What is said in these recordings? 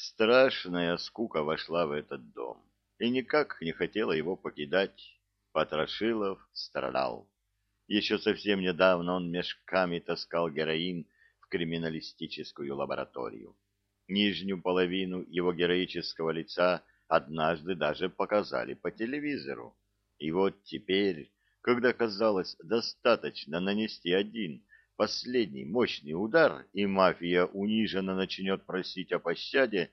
Страшная скука вошла в этот дом и никак не хотела его покидать. Потрошилов страдал. Еще совсем недавно он мешками таскал героин в криминалистическую лабораторию. Нижнюю половину его героического лица однажды даже показали по телевизору. И вот теперь, когда казалось достаточно нанести один последний мощный удар, и мафия униженно начнет просить о пощаде,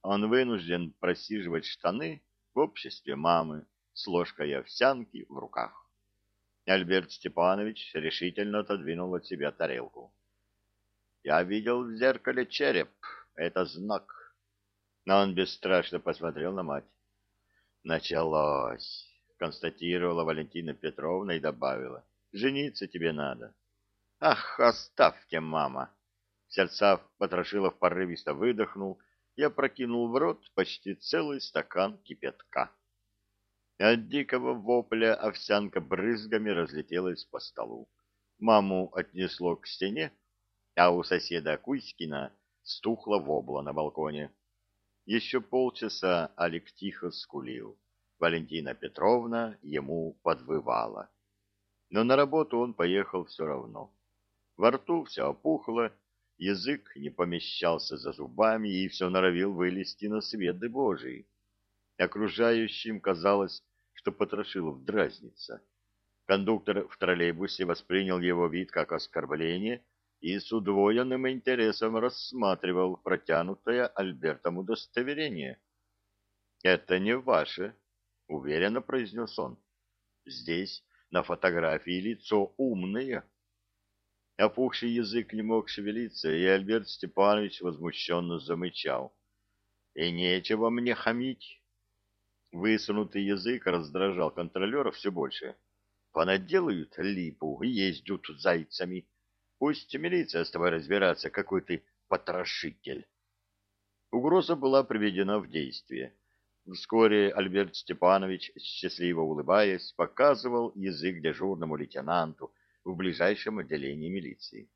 он вынужден просиживать штаны в обществе мамы с ложкой овсянки в руках. Альберт Степанович решительно отодвинул от себя тарелку. «Я видел в зеркале череп. Это знак». Но он бесстрашно посмотрел на мать. «Началось», — констатировала Валентина Петровна и добавила. «Жениться тебе надо». «Ах, оставьте, мама!» Сердцав Потрошилов порывисто выдохнул и опрокинул в рот почти целый стакан кипятка. От дикого вопля овсянка брызгами разлетелась по столу. Маму отнесло к стене, а у соседа Кузькина стухла вобла на балконе. Еще полчаса Алик тихо скулил. Валентина Петровна ему подвывала. Но на работу он поехал все равно. Во рту все опухло, язык не помещался за зубами и все норовил вылезти на свет Божий. Окружающим казалось, что Потрошилов дразнится. Кондуктор в троллейбусе воспринял его вид как оскорбление и с удвоенным интересом рассматривал протянутое Альбертом удостоверение. «Это не ваше», — уверенно произнес он. «Здесь на фотографии лицо умное». Опухший язык не мог шевелиться, и Альберт Степанович возмущенно замычал. «И нечего мне хамить!» Высунутый язык раздражал контролера все больше. «Понаделают липу и ездят зайцами. Пусть милиция с тобой разбирается, какой ты потрошитель!» Угроза была приведена в действие. Вскоре Альберт Степанович, счастливо улыбаясь, показывал язык дежурному лейтенанту, в ближайшем отделении милиции.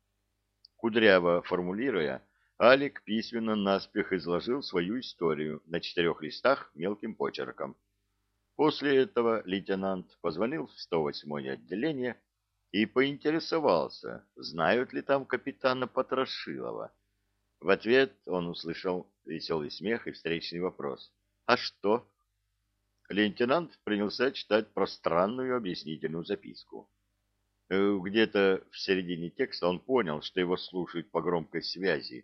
Кудряво формулируя, Алик письменно наспех изложил свою историю на четырех листах мелким почерком. После этого лейтенант позвонил в 108-е отделение и поинтересовался, знают ли там капитана Потрошилова. В ответ он услышал веселый смех и встречный вопрос. «А что?» Лейтенант принялся читать пространную объяснительную записку. Э, где-то в середине текста он понял, что его слушают по громкой связи,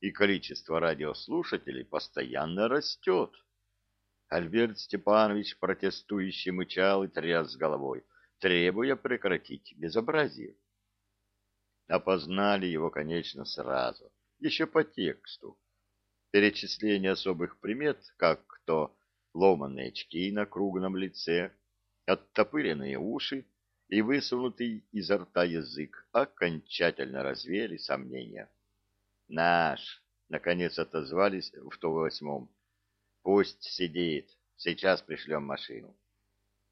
и количество радиослушателей постоянно растет. Альберт Степанович протестующий мычал и тряс головой, требуя прекратить безобразие. Опознали его, конечно, сразу, еще по тексту. Перечисление особых примет, как то ломаные очки на круглом лице, оттопыренные уши, и высунутый изо рта язык окончательно развеяли сомнения. «Наш!» — наконец отозвались в то восьмом. «Пусть сидит, сейчас пришлем машину».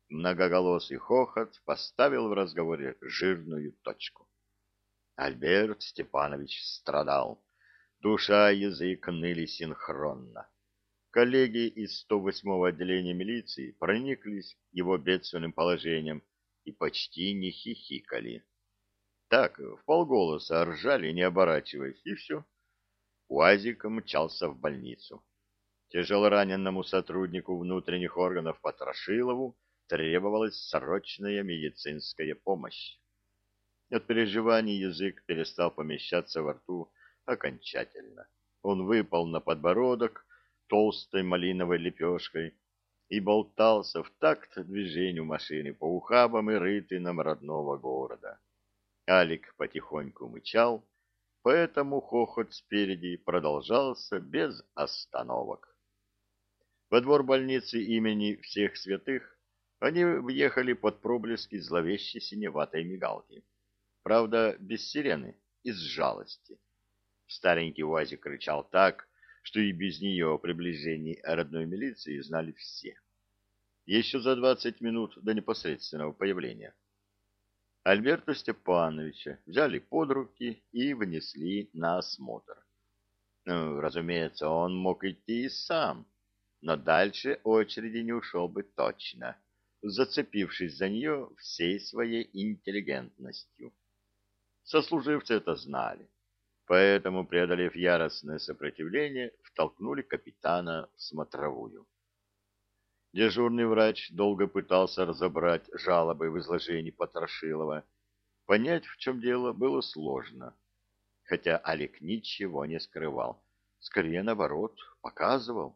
Многоголосый хохот поставил в разговоре жирную точку. Альберт Степанович страдал. Душа и язык ныли синхронно. Коллеги из 108-го отделения милиции прониклись его бедственным положением и почти не хихикали. Так, в полголоса ржали, не оборачиваясь, и все. Уазик мчался в больницу. Тяжелораненному сотруднику внутренних органов Потрошилову требовалась срочная медицинская помощь. От переживаний язык перестал помещаться во рту окончательно. Он выпал на подбородок толстой малиновой лепешкой, и болтался в такт движению машины по ухабам и рытынам родного города. Алик потихоньку мычал, поэтому хохот спереди продолжался без остановок. Во двор больницы имени всех святых они въехали под проблески зловещей синеватой мигалки. Правда, без сирены, из жалости. Старенький УАЗик кричал так, что и без нее о приближении родной милиции знали все. Еще за двадцать минут до непосредственного появления. Альберта Степановича взяли под руки и внесли на осмотр. Ну, разумеется, он мог идти и сам, но дальше очереди не ушел бы точно, зацепившись за нее всей своей интеллигентностью. Сослуживцы это знали, поэтому, преодолев яростное сопротивление, втолкнули капитана в смотровую. Дежурный врач долго пытался разобрать жалобы в изложении Потрошилова. Понять, в чем дело, было сложно. Хотя Алик ничего не скрывал. Скорее, наоборот, показывал.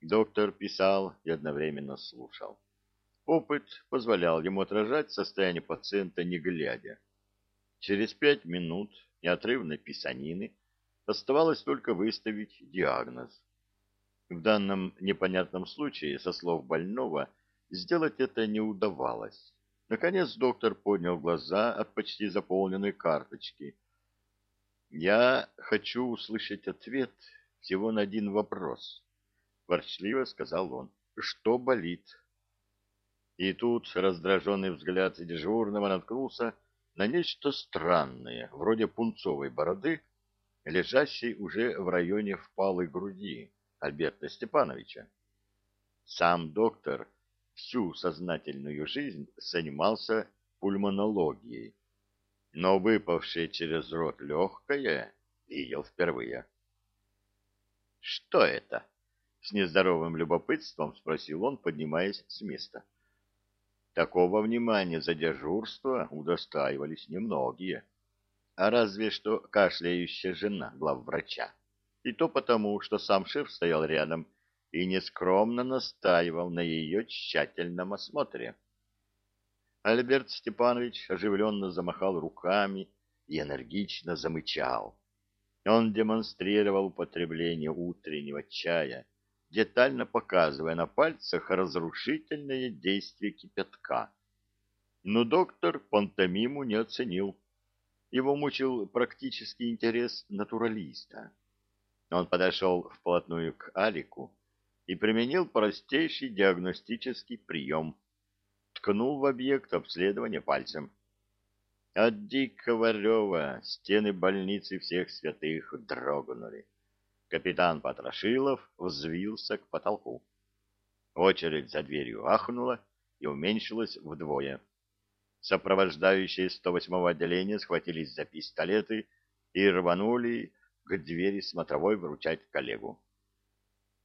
Доктор писал и одновременно слушал. Опыт позволял ему отражать состояние пациента не глядя. Через пять минут неотрывной писанины оставалось только выставить диагноз. В данном непонятном случае, со слов больного, сделать это не удавалось. Наконец доктор поднял глаза от почти заполненной карточки. «Я хочу услышать ответ всего на один вопрос», — ворчливо сказал он. «Что болит?» И тут раздраженный взгляд дежурного наткнулся на нечто странное, вроде пунцовой бороды, лежащей уже в районе впалой груди. Альберта Степановича. Сам доктор всю сознательную жизнь занимался пульмонологией, но выпавшее через рот легкое видел впервые. «Что это?» — с нездоровым любопытством спросил он, поднимаясь с места. Такого внимания за дежурство удостаивались немногие, а разве что кашляющая жена главврача и то потому, что сам шеф стоял рядом и нескромно настаивал на ее тщательном осмотре. Альберт Степанович оживленно замахал руками и энергично замычал. Он демонстрировал употребление утреннего чая, детально показывая на пальцах разрушительное действие кипятка. Но доктор пантомиму не оценил. Его мучил практический интерес натуралиста. Он подошел вплотную к Алику и применил простейший диагностический прием. Ткнул в объект обследования пальцем. От дикого рева стены больницы всех святых дрогнули. Капитан Потрошилов взвился к потолку. Очередь за дверью ахнула и уменьшилась вдвое. Сопровождающие 108-го отделения схватились за пистолеты и рванули к двери смотровой выручать коллегу.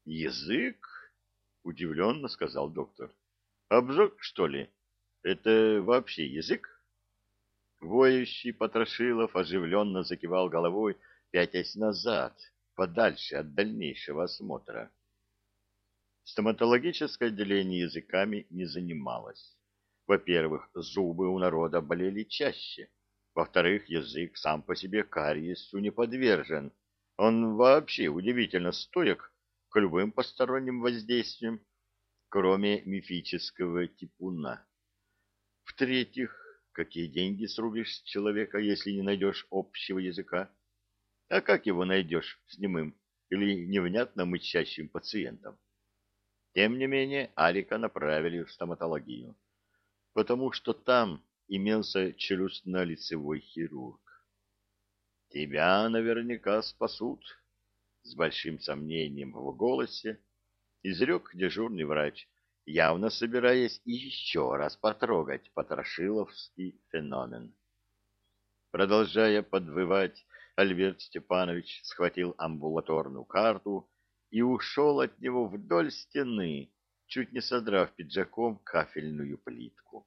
«Язык?» — удивленно сказал доктор. «Обжег, что ли? Это вообще язык?» Воющий Потрошилов оживленно закивал головой, пятясь назад, подальше от дальнейшего осмотра. Стоматологическое отделение языками не занималось. Во-первых, зубы у народа болели чаще. Во-вторых, язык сам по себе кариесу не подвержен. Он вообще удивительно стоек к любым посторонним воздействиям, кроме мифического типуна. В-третьих, какие деньги срубишь с человека, если не найдешь общего языка? А как его найдешь с немым или невнятно мычащим пациентом? Тем не менее, Арика направили в стоматологию, потому что там имелся челюстно-лицевой хирург. «Тебя наверняка спасут», — с большим сомнением в голосе изрек дежурный врач, явно собираясь еще раз потрогать потрошиловский феномен. Продолжая подвывать, Альберт Степанович схватил амбулаторную карту и ушел от него вдоль стены, чуть не содрав пиджаком кафельную плитку.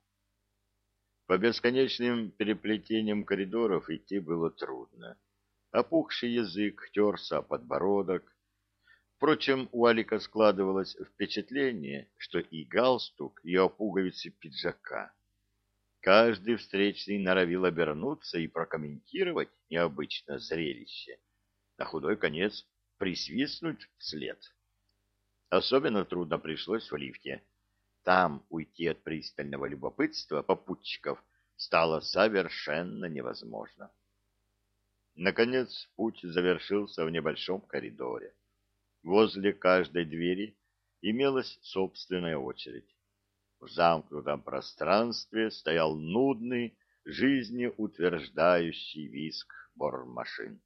По бесконечным переплетениям коридоров идти было трудно. Опухший язык терся о подбородок. Впрочем, у Алика складывалось впечатление, что и галстук, и о пуговице пиджака. Каждый встречный норовил обернуться и прокомментировать необычное зрелище. На худой конец присвистнуть вслед. Особенно трудно пришлось в лифте. Там уйти от пристального любопытства попутчиков стало совершенно невозможно. Наконец путь завершился в небольшом коридоре. Возле каждой двери имелась собственная очередь. В замкнутом пространстве стоял нудный, жизнеутверждающий виск бормашин.